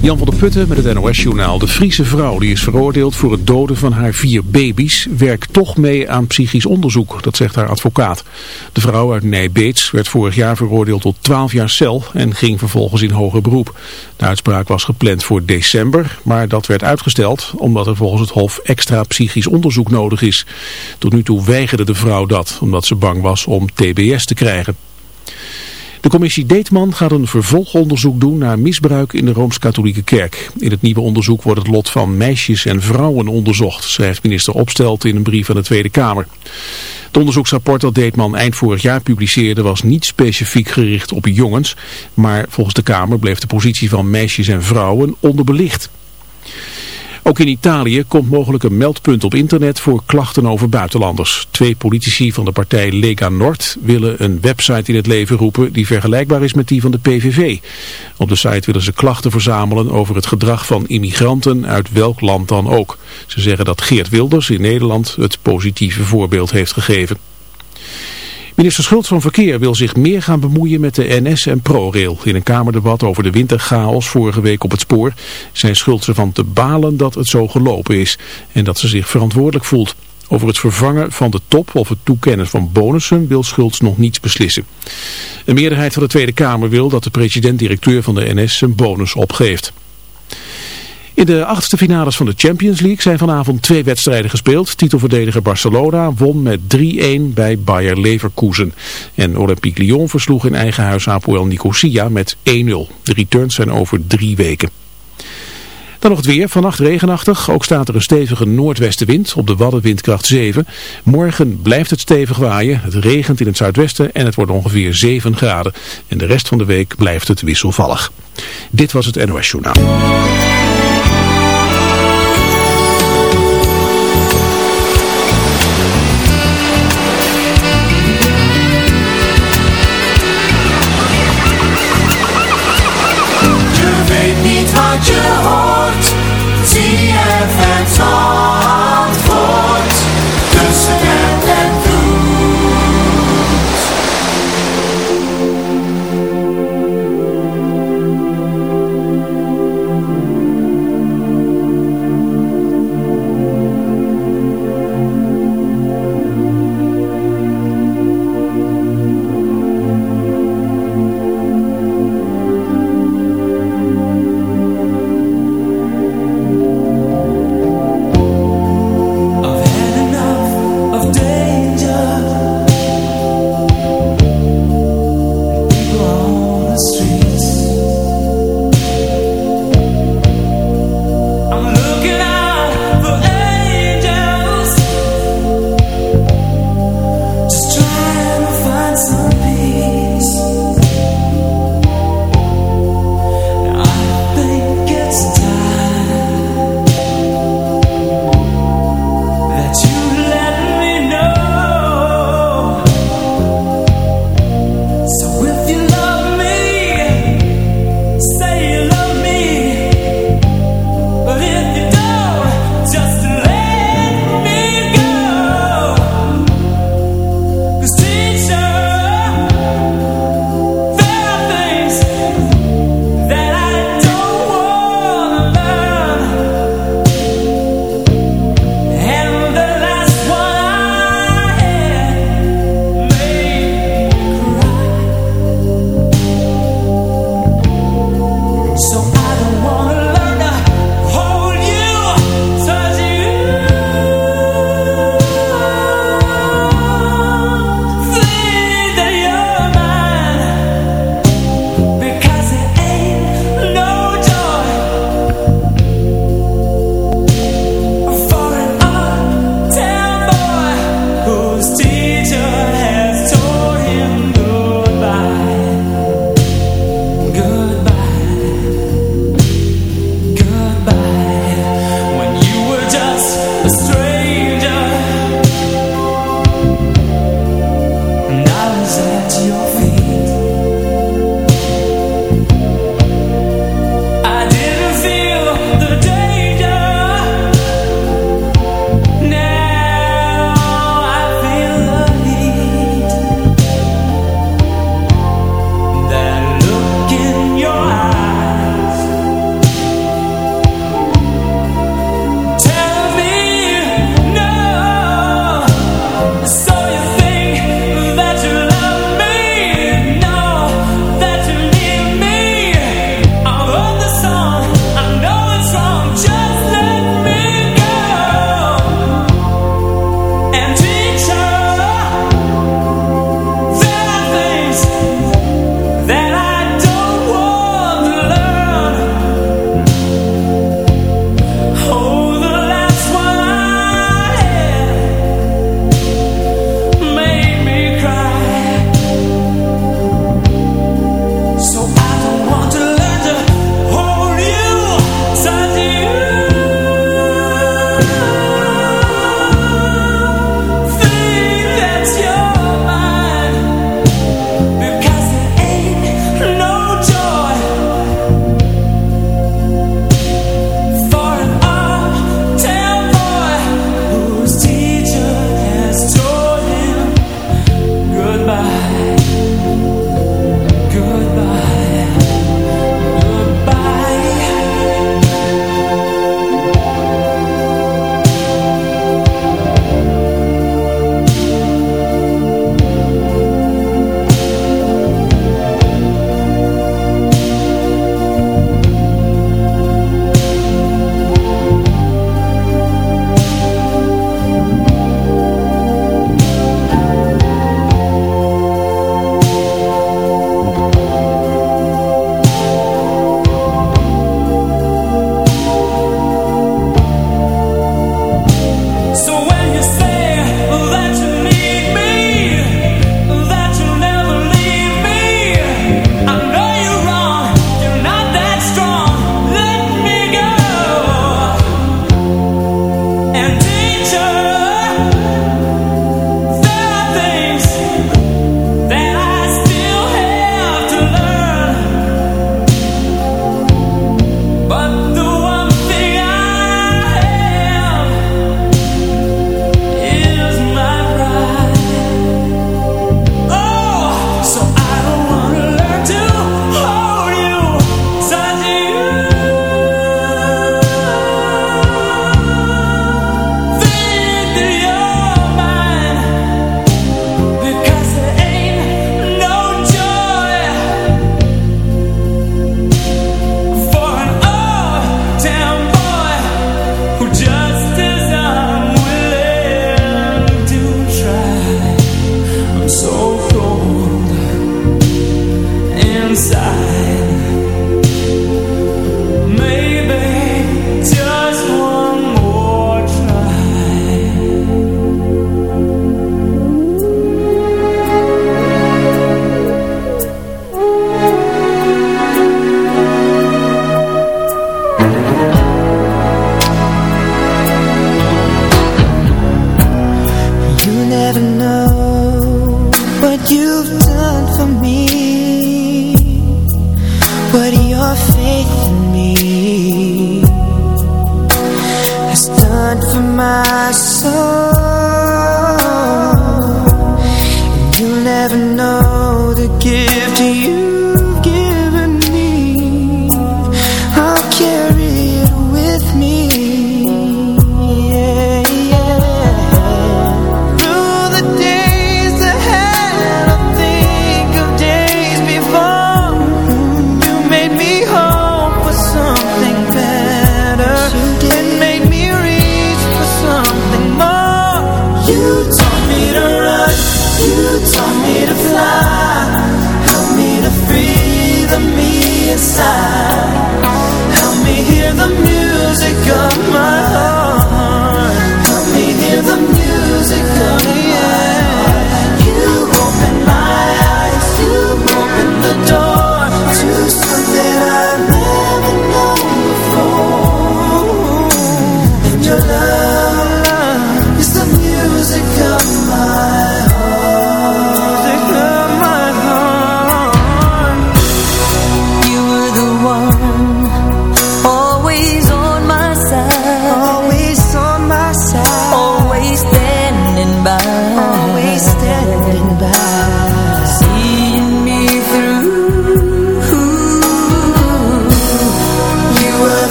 Jan van der Putten met het NOS-journaal. De Friese vrouw die is veroordeeld voor het doden van haar vier baby's werkt toch mee aan psychisch onderzoek, dat zegt haar advocaat. De vrouw uit Nijbeets werd vorig jaar veroordeeld tot 12 jaar cel en ging vervolgens in hoger beroep. De uitspraak was gepland voor december, maar dat werd uitgesteld omdat er volgens het Hof extra psychisch onderzoek nodig is. Tot nu toe weigerde de vrouw dat, omdat ze bang was om TBS te krijgen. De commissie Deetman gaat een vervolgonderzoek doen naar misbruik in de Rooms-Katholieke Kerk. In het nieuwe onderzoek wordt het lot van meisjes en vrouwen onderzocht, schrijft minister Opstelt in een brief aan de Tweede Kamer. Het onderzoeksrapport dat Deetman eind vorig jaar publiceerde was niet specifiek gericht op jongens, maar volgens de Kamer bleef de positie van meisjes en vrouwen onderbelicht. Ook in Italië komt mogelijk een meldpunt op internet voor klachten over buitenlanders. Twee politici van de partij Lega Nord willen een website in het leven roepen die vergelijkbaar is met die van de PVV. Op de site willen ze klachten verzamelen over het gedrag van immigranten uit welk land dan ook. Ze zeggen dat Geert Wilders in Nederland het positieve voorbeeld heeft gegeven. Minister Schultz van Verkeer wil zich meer gaan bemoeien met de NS en ProRail. In een kamerdebat over de winterchaos vorige week op het spoor zijn Schultz ervan te balen dat het zo gelopen is en dat ze zich verantwoordelijk voelt. Over het vervangen van de top of het toekennen van bonussen wil Schultz nog niets beslissen. Een meerderheid van de Tweede Kamer wil dat de president-directeur van de NS een bonus opgeeft. In de achtste finales van de Champions League zijn vanavond twee wedstrijden gespeeld. Titelverdediger Barcelona won met 3-1 bij Bayer Leverkusen. En Olympique Lyon versloeg in eigen huis Apoel Nicosia met 1-0. De returns zijn over drie weken. Dan nog het weer. Vannacht regenachtig. Ook staat er een stevige noordwestenwind. Op de Wadden windkracht 7. Morgen blijft het stevig waaien. Het regent in het zuidwesten en het wordt ongeveer 7 graden. En de rest van de week blijft het wisselvallig. Dit was het NOS Journaal. and songs.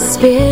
spirit.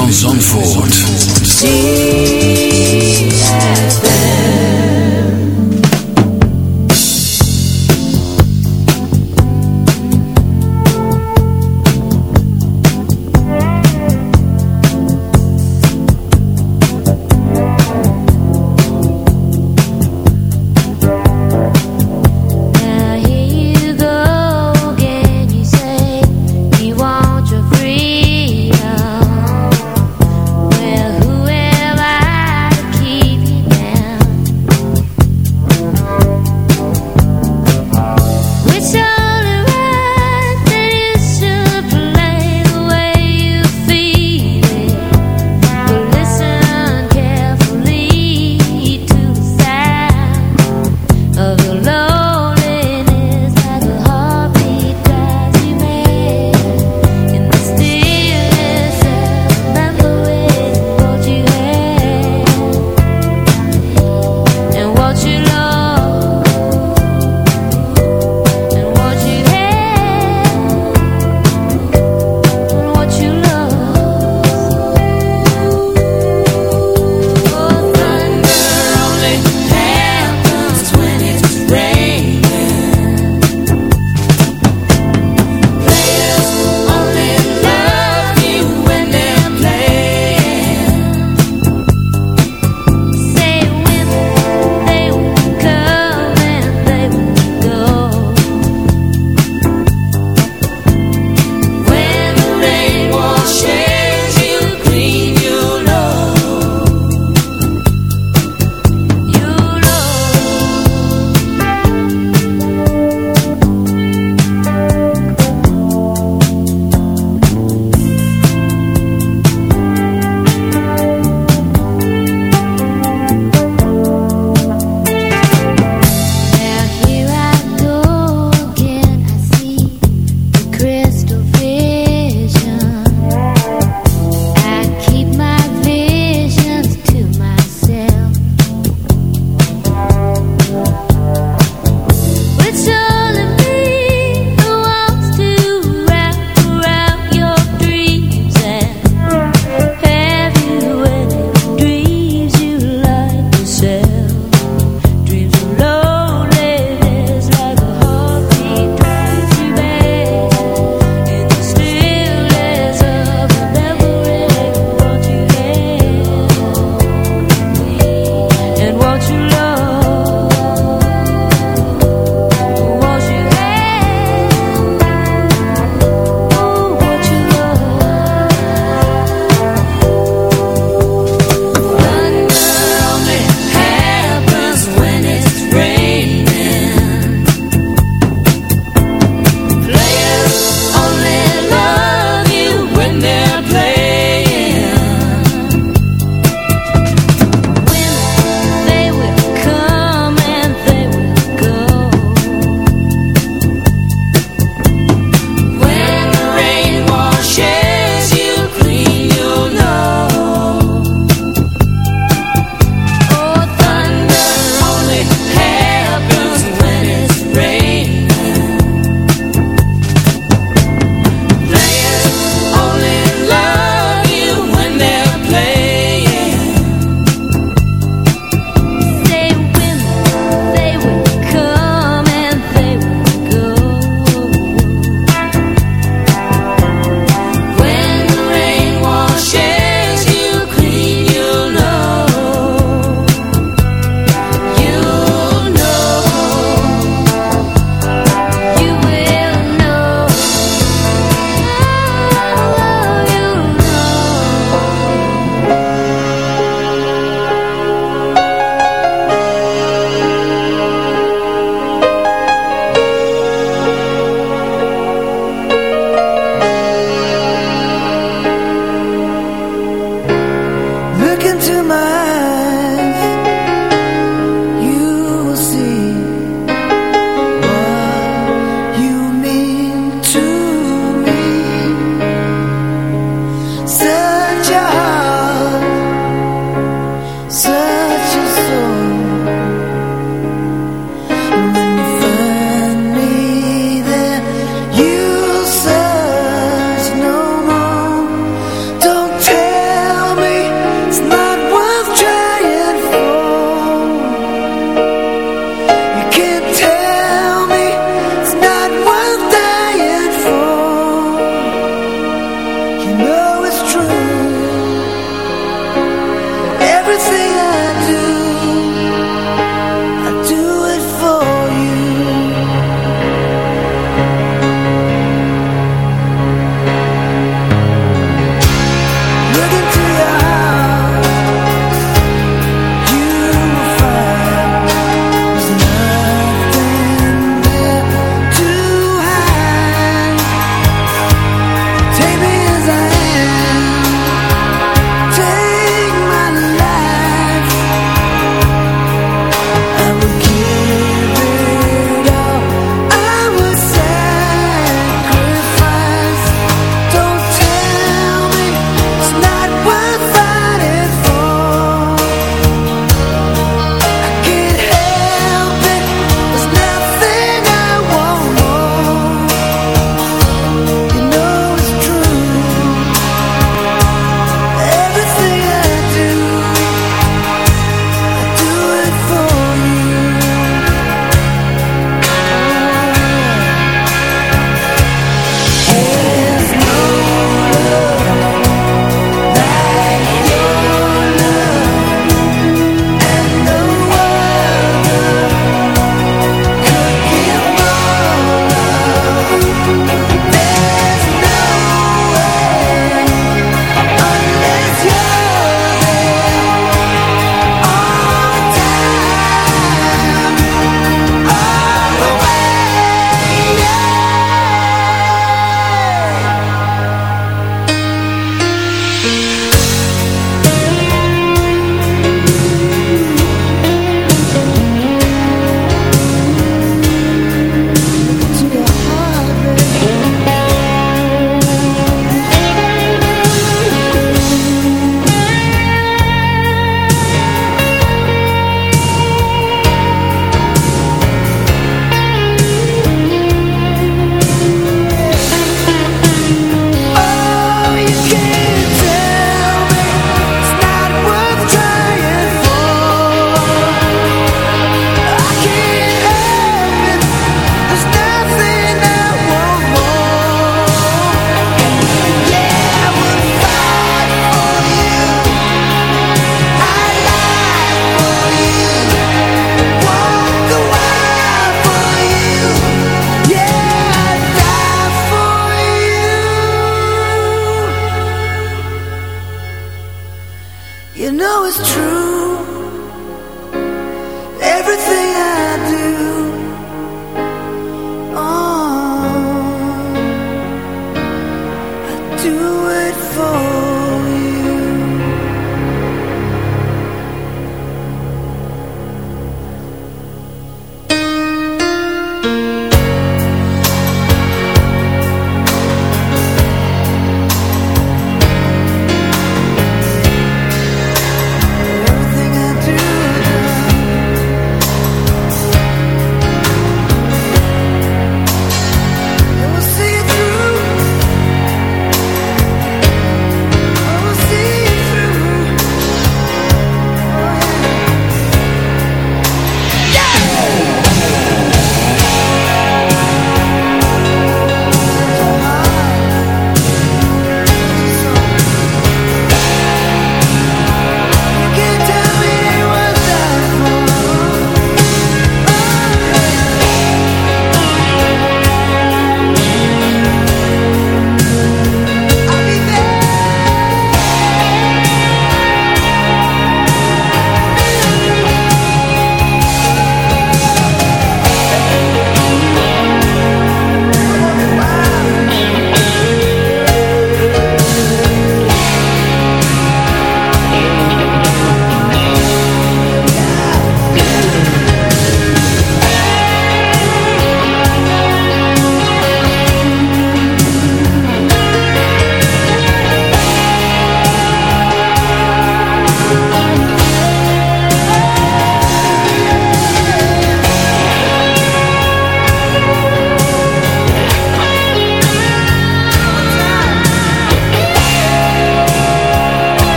van Zandvoort.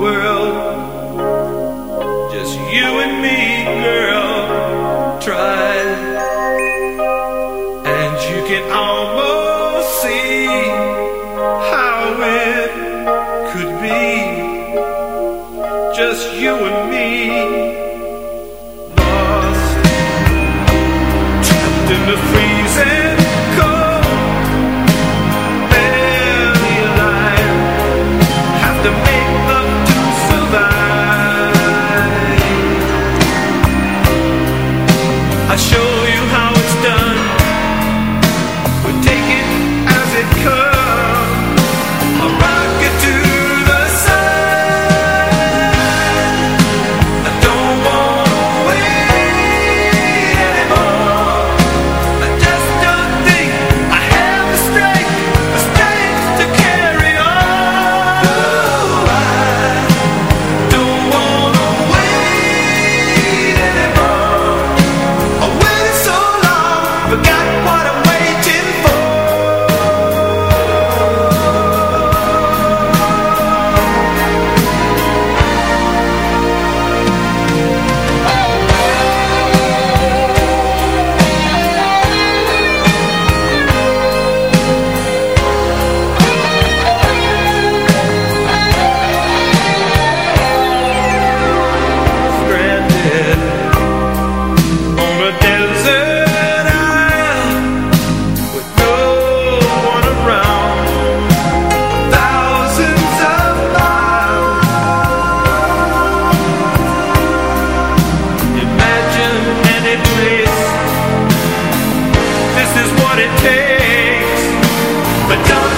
world. Just you and me girl. Try Don't.